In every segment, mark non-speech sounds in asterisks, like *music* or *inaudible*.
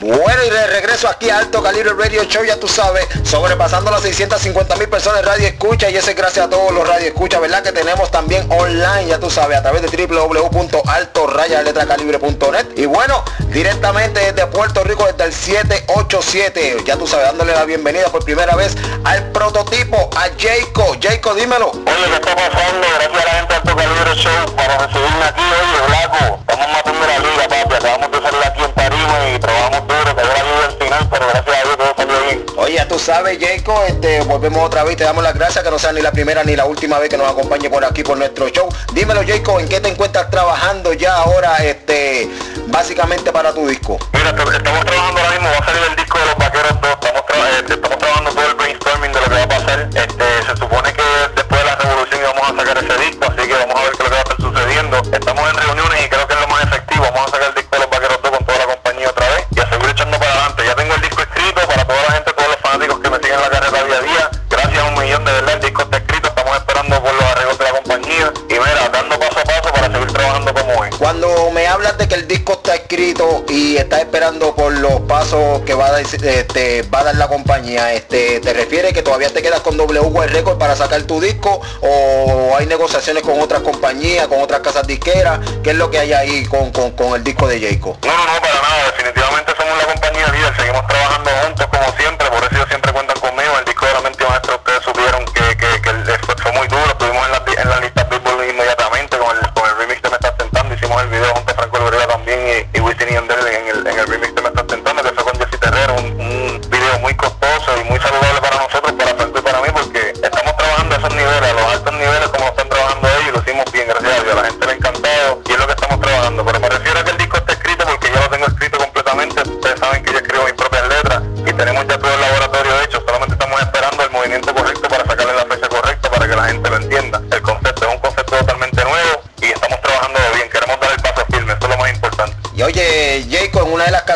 Bueno, y de regreso aquí a Alto Calibre Radio Show, ya tú sabes, sobrepasando las 650 mil personas radio escucha y ese es gracias a todos los radio escucha, ¿verdad? Que tenemos también online, ya tú sabes, a través de www.altorayaletracalibre.net y bueno, directamente desde Puerto Rico, desde el 787, ya tú sabes, dándole la bienvenida por primera vez al prototipo, a Jayco. Jayco, dímelo. Oye, ¿qué está pasando? Gracias a la gente de Alto Calibre Show para recibirme aquí, oye, Blanco. Estamos matando la liga, papi, acabamos de salir aquí en Tarima y pero gracias a Dios todo salió bien. Oye, ya tú sabes, Jacob, este, volvemos otra vez, te damos las gracias, que no sea ni la primera ni la última vez que nos acompañe por aquí por nuestro show. Dímelo, Jacob, ¿en qué te encuentras trabajando ya ahora, este, básicamente para tu disco? Mira, estamos trabajando ahora mismo, va a salir el escrito y estás esperando por los pasos que va a, dar, este, va a dar la compañía, este, ¿te refieres que todavía te quedas con WY Record para sacar tu disco o hay negociaciones con otras compañías, con otras casas disqueras? ¿Qué es lo que hay ahí con, con, con el disco de Jacob? No, no, no, para nada, definitivamente somos la compañía líder, seguimos trabajando juntos como siempre, por eso ellos siempre cuentan en el, en el remix de Me Estás Tentando, que fue con Jesse Terrero, un, un video muy costoso y muy saludable para nosotros, para Franco y para mí, porque estamos trabajando a esos niveles, a los altos niveles como están trabajando ellos, y lo hicimos bien, gracias a Dios, la gente le ha encantado y es lo que estamos trabajando, pero me refiero a que el disco está escrito porque yo lo tengo escrito completamente, ustedes saben que yo escribo mis propias letras y tenemos ya todo el laboratorio hecho, solamente estamos esperando el movimiento correcto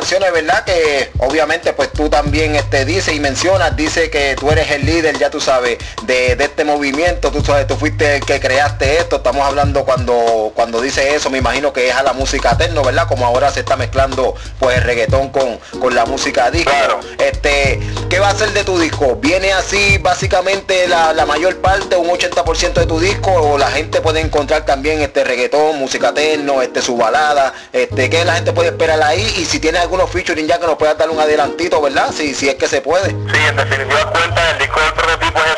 canciones, ¿verdad? Que obviamente pues tú también este, dices y mencionas, dice que tú eres el líder, ya tú sabes, de, de, este movimiento, tú sabes, tú fuiste el que creaste esto, estamos hablando cuando, cuando dice eso, me imagino que es a la música techno, ¿verdad? Como ahora se está mezclando pues el reggaetón con, con la música disco. Claro. Este, ¿qué va a ser de tu disco? ¿Viene así básicamente la, la mayor parte, un 80% de tu disco, o la gente puede encontrar también este reggaetón, música techno, este su balada, este, ¿qué la gente puede esperar ahí? Y si tiene algunos featuring ya que nos puedas dar un adelantito, ¿verdad? Si, si es que se puede. Sí, en definitiva cuenta, el disco del prototipo es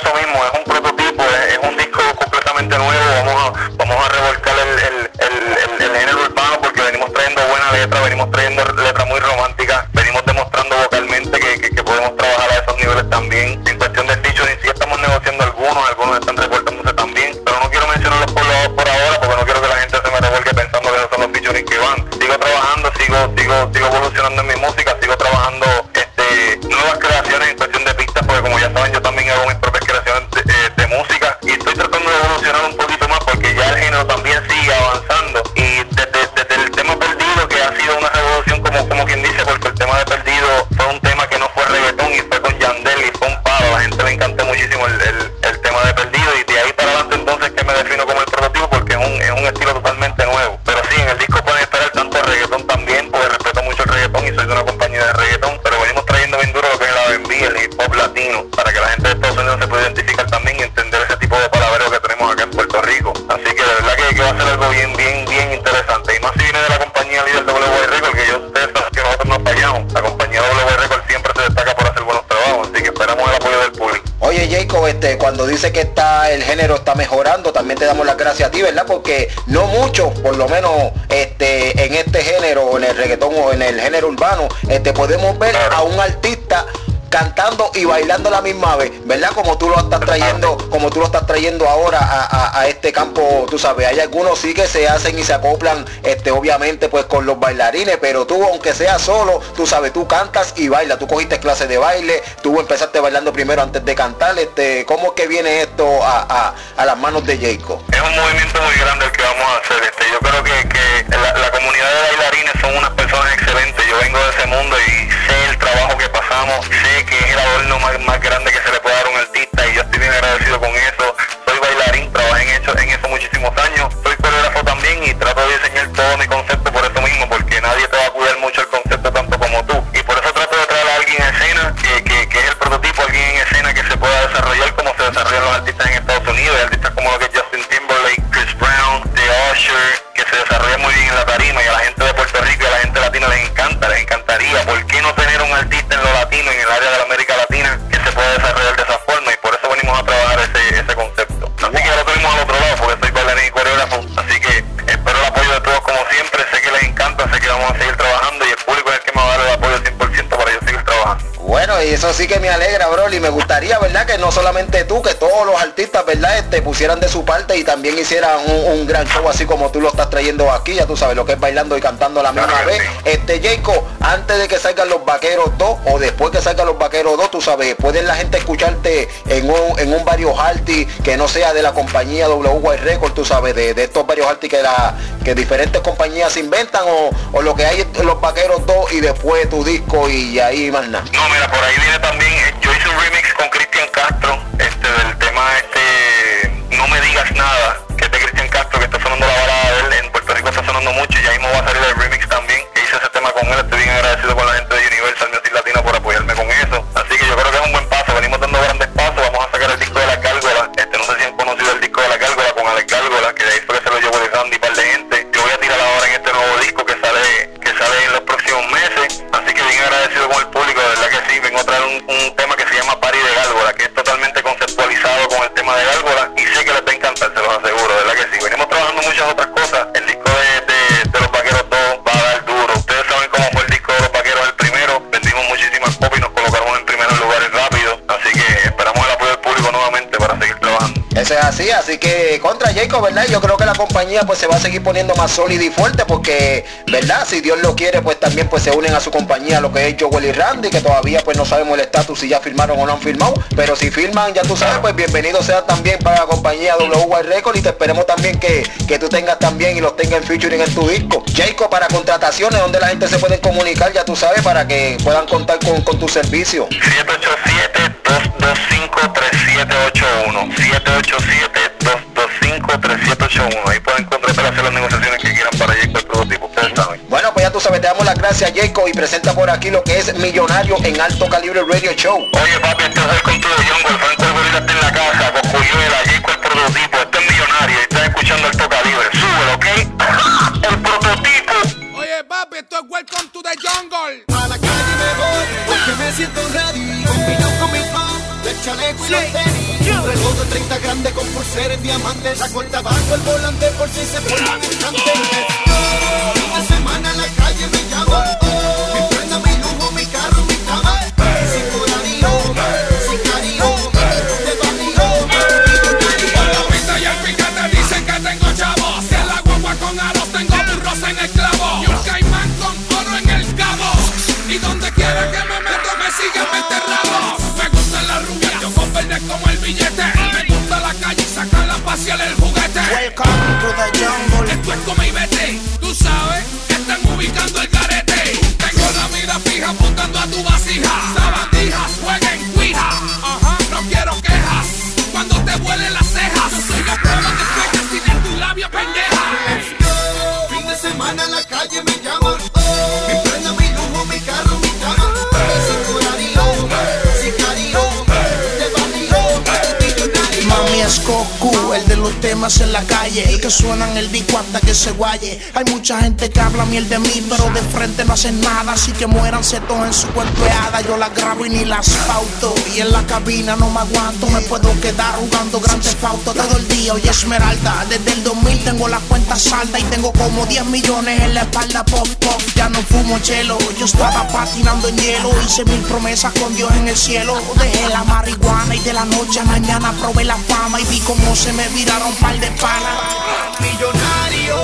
dice que está el género está mejorando, también te damos las gracias a ti, ¿verdad? Porque no mucho, por lo menos este, en este género, en el reggaetón o en el género urbano, este, podemos ver a un artista cantando y bailando la misma vez, ¿verdad? Como tú lo estás trayendo, como tú lo estás trayendo ahora a, este campo, tú sabes, hay algunos sí que se hacen y se acoplan, este, obviamente pues con los bailarines, pero tú aunque sea solo, tú sabes, tú cantas y bailas, tú cogiste clases de baile, tú empezaste bailando primero antes de cantar, este, ¿cómo es que viene esto a, a, las manos de Jacob? Es un movimiento muy grande el que vamos a hacer, este, yo creo que, que la comunidad de bailarines son unas personas excelentes, yo vengo de ese mundo y sé el trabajo que pasamos, sé que es el adorno más, más grande eso sí que me alegra, bro. Y me gustaría, ¿verdad? Que no solamente tú, que todos los artistas, ¿verdad? Este, pusieran de su parte y también hicieran un, gran show así como tú lo estás trayendo aquí. Ya tú sabes lo que es bailando y cantando a la misma vez. Este, Jacob, antes de que salgan los vaqueros 2 o después que salgan los vaqueros 2, tú sabes, pueden la gente escucharte en un, en un varios artis que no sea de la compañía WY Record, tú sabes, de, estos varios artis que, la, que diferentes compañías inventan o, o lo que hay los vaqueros 2 y después tu disco y ahí más nada. No, mira, por ahí viene también, Eso es así, así que contra Jacob, ¿verdad? Yo creo que la compañía pues se va a seguir poniendo más sólida y fuerte porque, ¿verdad? Si Dios lo quiere, pues también pues se unen a su compañía lo que es Joel y Randy, que todavía pues no sabemos el estatus si ya firmaron o no han firmado, pero si firman, ya tú sabes, pues bienvenido sea también para la compañía WY Record y te esperemos también que, que tú tengas también y los tengas en featuring en tu disco. Jacob, para contrataciones, donde la gente se puede comunicar, ya tú sabes, para que puedan contar con, con tu servicio. 787-225-3781. 787-225-3781. Ahí pueden contratar hacer las negociaciones que quieran para Jacob el prototipo. Ustedes saben. Bueno, pues ya tú sabes, te damos las gracias, Jacob, y presenta por aquí lo que es Millonario en Alto Calibre Radio Show. Oye, papi, este es el control de Jungle. Franco el Gorila está en la casa. Cocuyuela, Jacob el prototipo. Este es Millonario y estás escuchando Alto Calibre. Súbelo, ¿ok? *laughs* el prototipo. Oye, papi, esto es Welcome to the Jungle. A la calle me voy porque me siento ready. Chaleco y los tenis. Reloj de 30 grande con pulsera en diamantes. La cuenta bajo el volante por si se semana en en la calle, el que suena en el disco hasta que se guaye. Hay mucha gente que habla miel de mí, pero de frente no hacen nada, así que muéranse todos en su cuerpeada. Yo la grabo y ni la asfalto, y en la cabina no me aguanto, me puedo quedar jugando grandes fauto todo el día. Oye Esmeralda, desde el 2000 tengo la cuenta salda y tengo como 10 millones en la espalda pop pop. Ya no fumo chelo, yo estaba patinando en hielo, hice mil promesas con Dios en el cielo. Dejé la marihuana y de la noche a mañana probé la fama y vi cómo se me viraron de panas. millonario.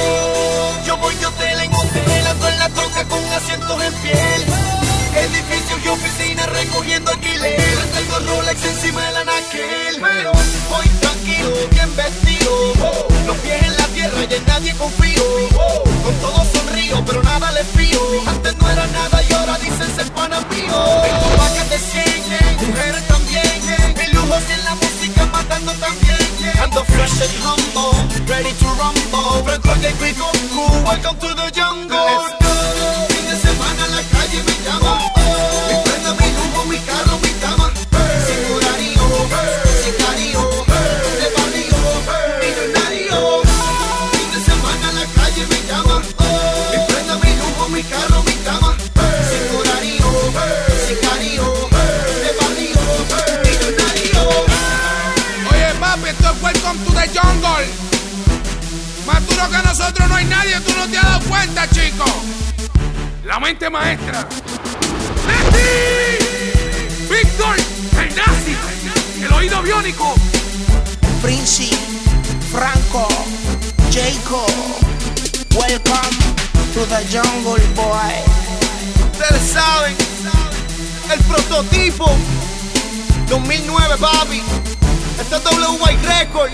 Yo voy de hotel en hotel, ando en la troca con asientos en piel. Edificios y oficinas recogiendo alquiler. To rumble. Franco de Quico, welcome to the jungle. Tú no te has dado cuenta, chico. La mente maestra. ¡Leti! Víctor, el nazi, el oído biónico. Prince, Franco, Jacob. Welcome to the jungle, boy. Ustedes saben, el prototipo 2009, papi. Este es W White Record.